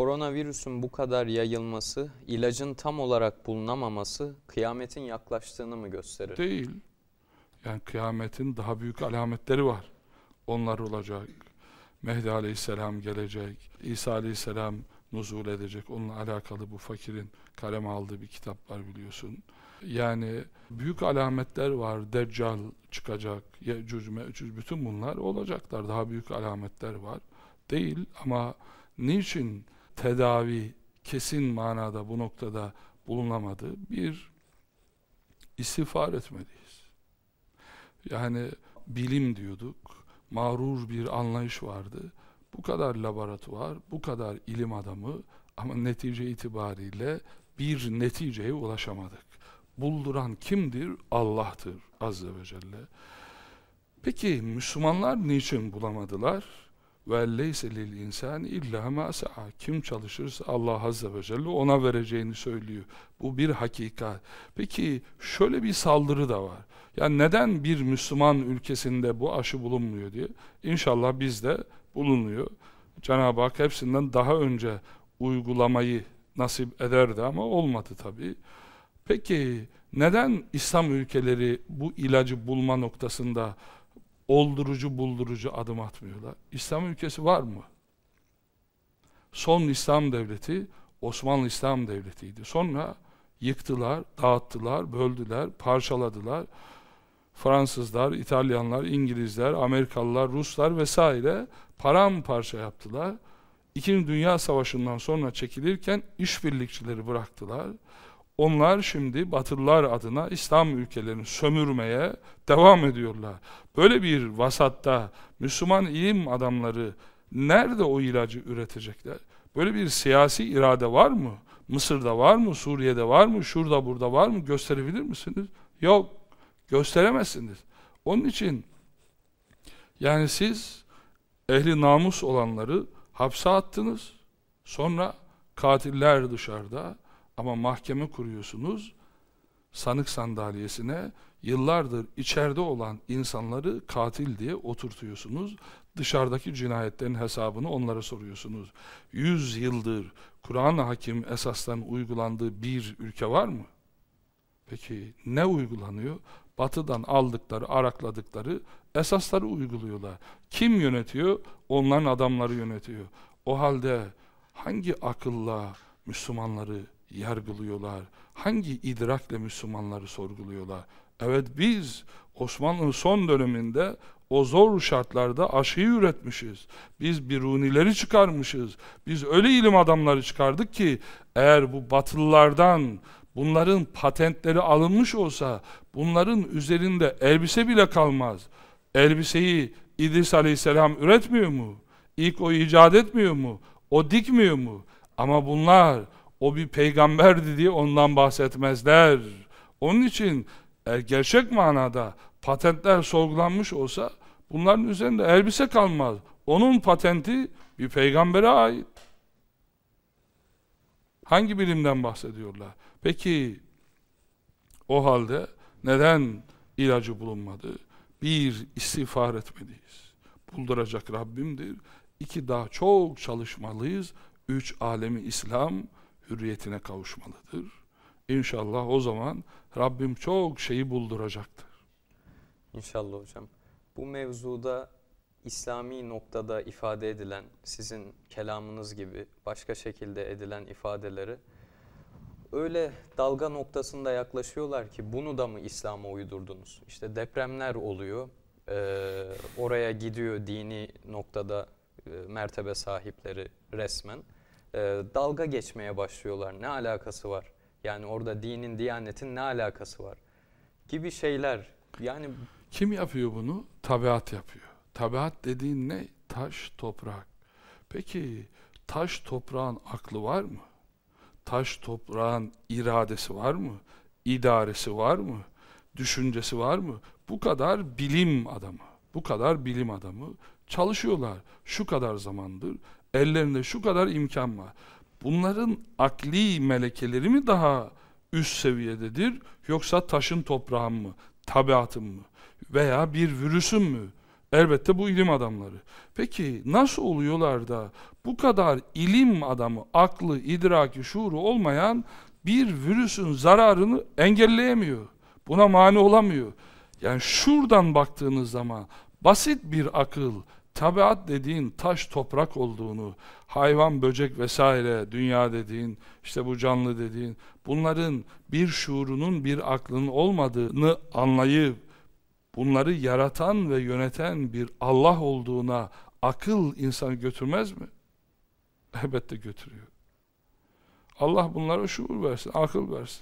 koronavirüsün bu kadar yayılması, ilacın tam olarak bulunamaması kıyametin yaklaştığını mı gösterir? Değil. Yani kıyametin daha büyük alametleri var. Onlar olacak. Mehdi Aleyhisselam gelecek. İsa Aleyhisselam nuzul edecek. Onunla alakalı bu fakirin kaleme aldığı bir kitap var biliyorsun. Yani büyük alametler var. Deccal çıkacak. Yecüc, Mecüc bütün bunlar olacaklar. Daha büyük alametler var. Değil ama niçin tedavi kesin manada bu noktada bulunamadı? Bir, istiğfar etmeliyiz. Yani bilim diyorduk, mağrur bir anlayış vardı. Bu kadar laboratuvar, bu kadar ilim adamı ama netice itibariyle bir neticeye ulaşamadık. Bulduran kimdir? Allah'tır Azze ve Celle. Peki Müslümanlar niçin bulamadılar? Ve leyse lil insan illa ma sa'a. Kim çalışırsa Allah azze ve celle ona vereceğini söylüyor. Bu bir hakikat. Peki şöyle bir saldırı da var. Yani neden bir Müslüman ülkesinde bu aşı bulunmuyor diye. İnşallah bizde bulunuyor. Cenab-ı Hak hepsinden daha önce uygulamayı nasip ederdi ama olmadı tabii. Peki neden İslam ülkeleri bu ilacı bulma noktasında oldurucu buldurucu adım atmıyorlar. İslam ülkesi var mı? Son İslam devleti Osmanlı İslam devletiydi. Sonra yıktılar, dağıttılar, böldüler, parçaladılar. Fransızlar, İtalyanlar, İngilizler, Amerikalılar, Ruslar vesaire paramparça yaptılar. İkinci Dünya Savaşı'ndan sonra çekilirken işbirlikçileri bıraktılar. Onlar şimdi Batılılar adına İslam ülkelerini sömürmeye devam ediyorlar. Böyle bir vasatta Müslüman ilim adamları nerede o ilacı üretecekler? Böyle bir siyasi irade var mı? Mısır'da var mı? Suriye'de var mı? Şurada burada var mı? Gösterebilir misiniz? Yok. Gösteremezsiniz. Onun için yani siz ehli namus olanları hapse attınız. Sonra katiller dışarıda ama mahkeme kuruyorsunuz, sanık sandalyesine yıllardır içeride olan insanları katil diye oturtuyorsunuz. Dışarıdaki cinayetlerin hesabını onlara soruyorsunuz. Yüz yıldır Kur'an-ı Hakim esasdan uygulandığı bir ülke var mı? Peki ne uygulanıyor? Batıdan aldıkları, arakladıkları esasları uyguluyorlar. Kim yönetiyor? Onların adamları yönetiyor. O halde hangi akılla Müslümanları yargılıyorlar? Hangi idrakle Müslümanları sorguluyorlar? Evet biz Osmanlı'nın son döneminde o zor şartlarda aşıyı üretmişiz. Biz birunileri çıkarmışız. Biz öyle ilim adamları çıkardık ki eğer bu batılılardan bunların patentleri alınmış olsa bunların üzerinde elbise bile kalmaz. Elbiseyi İdris Aleyhisselam üretmiyor mu? İlk o icat etmiyor mu? O dikmiyor mu? Ama bunlar o bir peygamberdi diye ondan bahsetmezler. Onun için gerçek manada patentler sorgulanmış olsa bunların üzerinde elbise kalmaz. Onun patenti bir peygambere ait. Hangi bilimden bahsediyorlar? Peki o halde neden ilacı bulunmadı? Bir, istiğfar etmeliyiz. Bulduracak Rabbimdir. İki, daha çok çalışmalıyız. Üç, alemi İslam, hürriyetine kavuşmalıdır. İnşallah o zaman Rabbim çok şeyi bulduracaktır. İnşallah hocam. Bu mevzuda İslami noktada ifade edilen sizin kelamınız gibi başka şekilde edilen ifadeleri öyle dalga noktasında yaklaşıyorlar ki bunu da mı İslam'a uydurdunuz? İşte depremler oluyor, ee, oraya gidiyor dini noktada e, mertebe sahipleri resmen e, dalga geçmeye başlıyorlar. Ne alakası var? Yani orada dinin, diyanetin ne alakası var? Gibi şeyler. Yani kim yapıyor bunu? Tabiat yapıyor. Tabiat dediğin ne? Taş, toprak. Peki taş toprağın aklı var mı? Taş toprağın iradesi var mı? İdaresi var mı? Düşüncesi var mı? Bu kadar bilim adamı, bu kadar bilim adamı çalışıyorlar. Şu kadar zamandır Ellerinde şu kadar imkan var. Bunların akli melekeleri mi daha üst seviyededir yoksa taşın toprağın mı, tabiatın mı veya bir virüsün mü? Elbette bu ilim adamları. Peki nasıl oluyorlar da bu kadar ilim adamı, aklı, idraki, şuuru olmayan bir virüsün zararını engelleyemiyor. Buna mani olamıyor. Yani şuradan baktığınız zaman basit bir akıl, tabiat dediğin taş toprak olduğunu, hayvan, böcek vesaire, dünya dediğin, işte bu canlı dediğin, bunların bir şuurunun, bir aklının olmadığını anlayıp, bunları yaratan ve yöneten bir Allah olduğuna akıl insanı götürmez mi? Elbette götürüyor. Allah bunlara şuur versin, akıl versin.